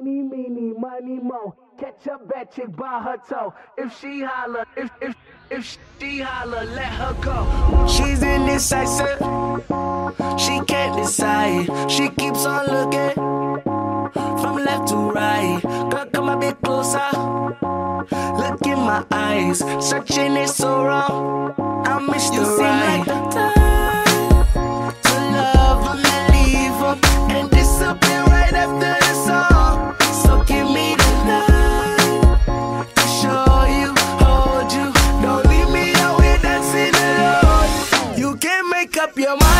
Eeny, meeny, money, mo. Catch a bad chick by her toe. If she holler, if if if she holler, let her go. She's indecisive. She can't decide. She keeps on looking from left to right. Girl, come a bit closer. Look in my eyes. Searching is so wrong. I miss you the right. Like the up your mind.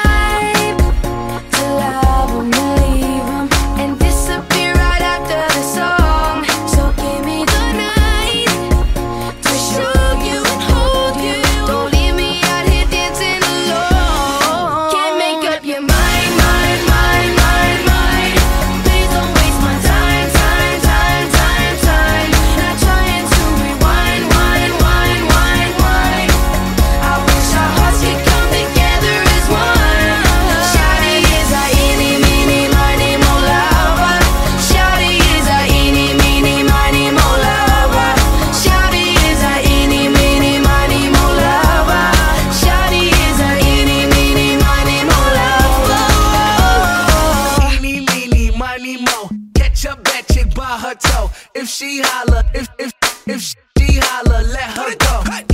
If she holla, if if if she holla, let her go.